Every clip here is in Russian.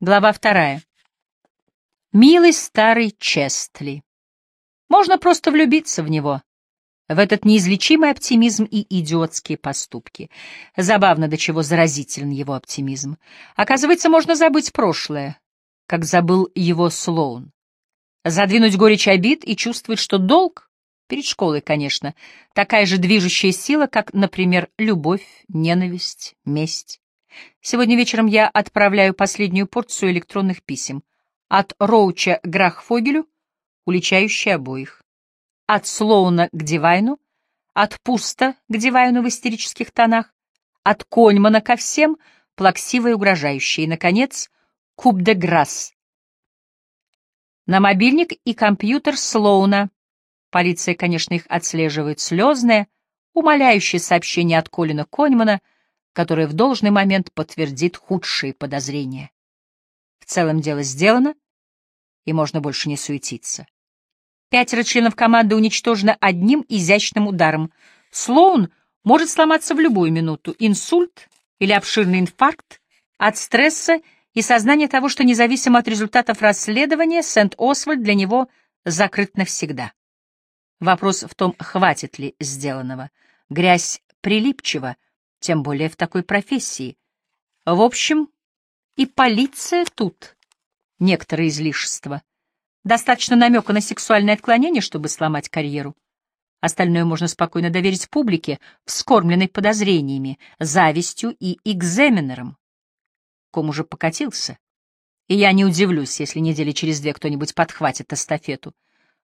Глава вторая. Милый старый Честли. Можно просто влюбиться в него, в этот неизлечимый оптимизм и идиотские поступки. Забавно, до чего заразителен его оптимизм. Оказывается, можно забыть прошлое, как забыл его Слоун. Задвинуть горечь обид и чувствовать, что долг, перед школой, конечно, такая же движущая сила, как, например, любовь, ненависть, месть. Сегодня вечером я отправляю последнюю порцию электронных писем. От Роуча Грахфогелю, уличающие обоих. От Слоуна к Дивайну, от Пуста к Дивайну в истерических тонах, от Кольмана ко всем, плаксиво и. И, наконец, Куб де Грасс. На мобильник и компьютер Слоуна. Полиция, конечно, их отслеживает. Слезное, умоляющее сообщение от Колина Коньмана — которое в должный момент подтвердит худшие подозрения. В целом дело сделано, и можно больше не суетиться. Пятеро членов команды уничтожено одним изящным ударом. Слоун может сломаться в любую минуту. Инсульт или обширный инфаркт от стресса и сознания того, что независимо от результатов расследования, Сент-Освальд для него закрыт навсегда. Вопрос в том, хватит ли сделанного. Грязь прилипчива, тем более в такой профессии. В общем, и полиция тут некоторые излишества. Достаточно намека на сексуальное отклонение, чтобы сломать карьеру. Остальное можно спокойно доверить публике, вскормленной подозрениями, завистью и экзаменером. Ком уже покатился. И я не удивлюсь, если недели через две кто-нибудь подхватит эстафету.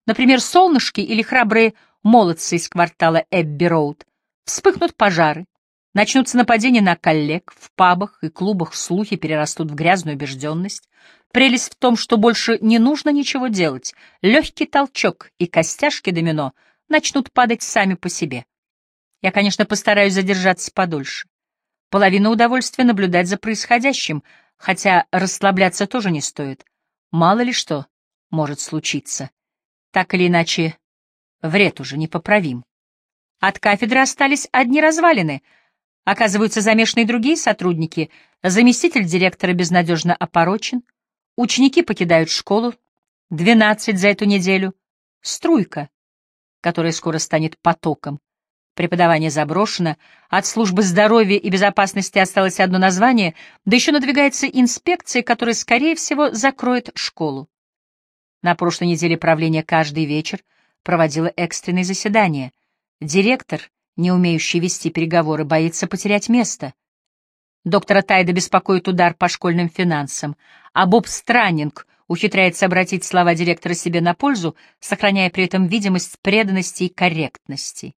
Например, солнышки или храбрые молодцы из квартала Эбби-Роуд. Вспыхнут пожары, Начнутся нападения на коллег, в пабах и клубах слухи перерастут в грязную убежденность. Прелесть в том, что больше не нужно ничего делать. Легкий толчок и костяшки домино начнут падать сами по себе. Я, конечно, постараюсь задержаться подольше. Половина удовольствия наблюдать за происходящим, хотя расслабляться тоже не стоит. Мало ли что может случиться. Так или иначе, вред уже непоправим. От кафедры остались одни развалины — Оказываются замешаны и другие сотрудники. Заместитель директора безнадежно опорочен. Ученики покидают школу. Двенадцать за эту неделю. Струйка, которая скоро станет потоком. Преподавание заброшено, от службы здоровья и безопасности осталось одно название, да еще надвигается инспекция, которая, скорее всего, закроет школу. На прошлой неделе правление каждый вечер проводило экстренные заседания. Директор не умеющий вести переговоры, боится потерять место. Доктора Тайда беспокоит удар по школьным финансам, а Боб Страннинг ухитряется обратить слова директора себе на пользу, сохраняя при этом видимость преданности и корректности.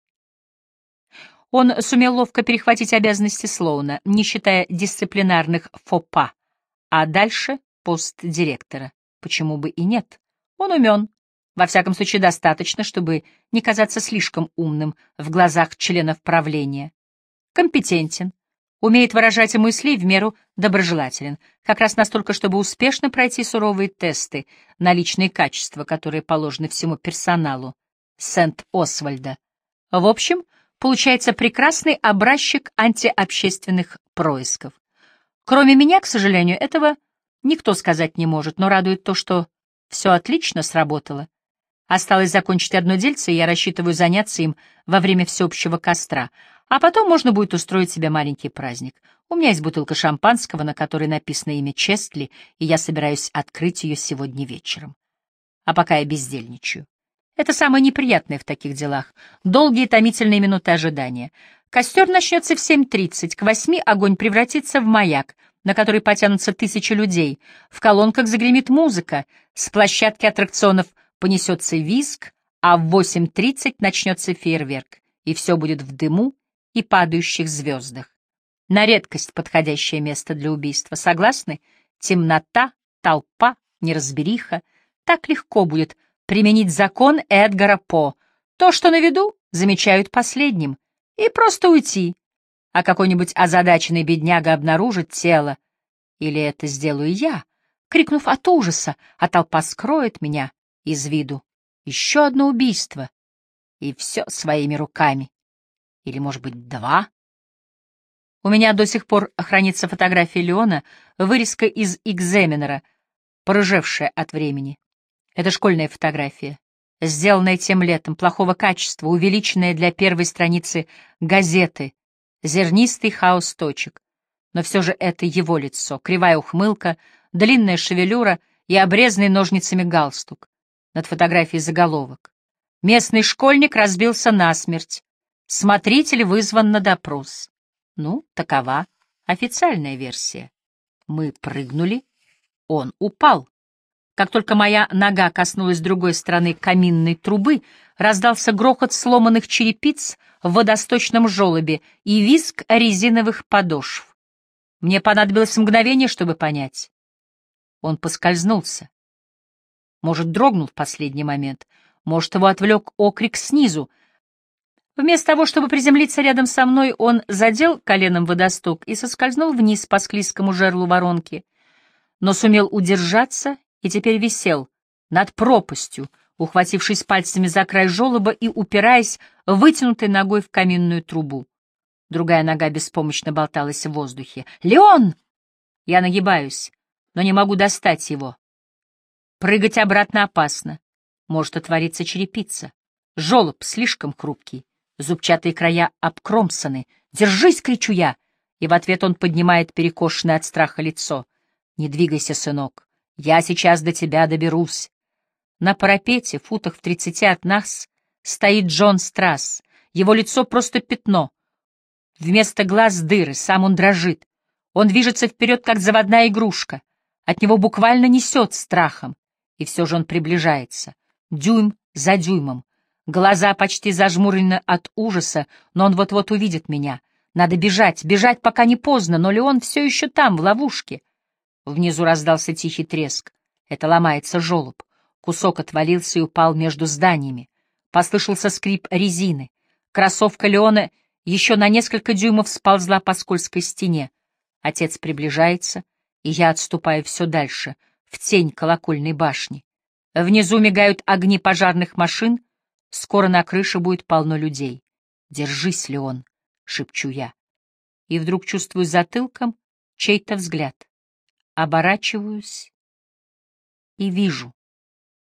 Он сумел ловко перехватить обязанности Слоуна, не считая дисциплинарных фопа, а дальше — пост директора. Почему бы и нет? Он умен, во всяком случае, достаточно, чтобы не казаться слишком умным в глазах членов правления. Компетентен, умеет выражать мысли и в меру доброжелателен, как раз настолько, чтобы успешно пройти суровые тесты на личные качества, которые положены всему персоналу Сент-Освальда. В общем, получается прекрасный образчик антиобщественных происков. Кроме меня, к сожалению, этого никто сказать не может, но радует то, что все отлично сработало. Осталось закончить одно дельце, и я рассчитываю заняться им во время всеобщего костра, а потом можно будет устроить себе маленький праздник. У меня есть бутылка шампанского, на которой написано имя Честли, и я собираюсь открыть ее сегодня вечером. А пока я бездельничаю. Это самое неприятное в таких делах — долгие томительные минуты ожидания. Костер начнется в 7.30, к 8 огонь превратится в маяк, на который потянутся тысячи людей. В колонках загремит музыка, с площадки аттракционов — понесется визг, а в 8.30 начнется фейерверк, и все будет в дыму и падающих звездах. На редкость подходящее место для убийства. Согласны? Темнота, толпа, неразбериха. Так легко будет применить закон Эдгара По. То, что на виду, замечают последним. И просто уйти. А какой-нибудь озадаченный бедняга обнаружит тело. Или это сделаю я, крикнув от ужаса, а толпа скроет меня из виду. Еще одно убийство. И все своими руками. Или, может быть, два? У меня до сих пор хранится фотография Леона, вырезка из экзаменера, порыжевшая от времени. Это школьная фотография, сделанная тем летом, плохого качества, увеличенная для первой страницы газеты, зернистый хаос точек. Но все же это его лицо, кривая ухмылка, длинная шевелюра и обрезанный ножницами галстук. Над фотографией заголовок. Местный школьник разбился насмерть. Смотритель вызван на допрос. Ну, такова официальная версия. Мы прыгнули, он упал. Как только моя нога коснулась другой стороны каминной трубы, раздался грохот сломанных черепиц в водосточном желобе и визг резиновых подошв. Мне понадобилось мгновение, чтобы понять. Он поскользнулся. Может, дрогнул в последний момент, может, его отвлек окрик снизу — Вместо того, чтобы приземлиться рядом со мной, он задел коленом водосток и соскользнул вниз по склизкому жерлу воронки, но сумел удержаться и теперь висел над пропастью, ухватившись пальцами за край желоба и упираясь вытянутой ногой в каминную трубу. Другая нога беспомощно болталась в воздухе. «Леон!» Я нагибаюсь, но не могу достать его. Прыгать обратно опасно. Может отвориться черепица. Желоб слишком хрупкий. Зубчатые края обкромсаны. «Держись!» — кричу я. И в ответ он поднимает перекошенное от страха лицо. «Не двигайся, сынок. Я сейчас до тебя доберусь». На парапете, футах в тридцати от нас, стоит Джон Страсс. Его лицо просто пятно. Вместо глаз дыры, сам он дрожит. Он движется вперед, как заводная игрушка. От него буквально несет страхом. И все же он приближается. Дюйм за дюймом. Глаза почти зажмурены от ужаса, но он вот-вот увидит меня. Надо бежать, бежать, пока не поздно, но Леон все еще там, в ловушке. Внизу раздался тихий треск. Это ломается желоб. Кусок отвалился и упал между зданиями. Послышался скрип резины. Кроссовка Леона еще на несколько дюймов сползла по скользкой стене. Отец приближается, и я отступаю все дальше, в тень колокольной башни. Внизу мигают огни пожарных машин, Скоро на крыше будет полно людей. Держись, Леон, — шепчу я. И вдруг чувствую затылком чей-то взгляд. Оборачиваюсь и вижу.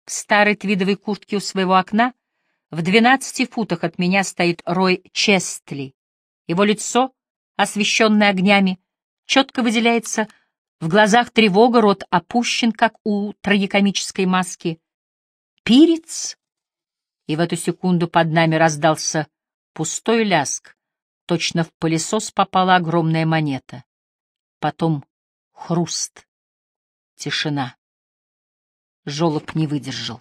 В старой твидовой куртке у своего окна в двенадцати футах от меня стоит Рой Честли. Его лицо, освещенное огнями, четко выделяется в глазах тревога, рот опущен, как у трагикомической маски. «Пирец?» и в эту секунду под нами раздался пустой ляск. Точно в пылесос попала огромная монета. Потом хруст. Тишина. Жолоб не выдержал.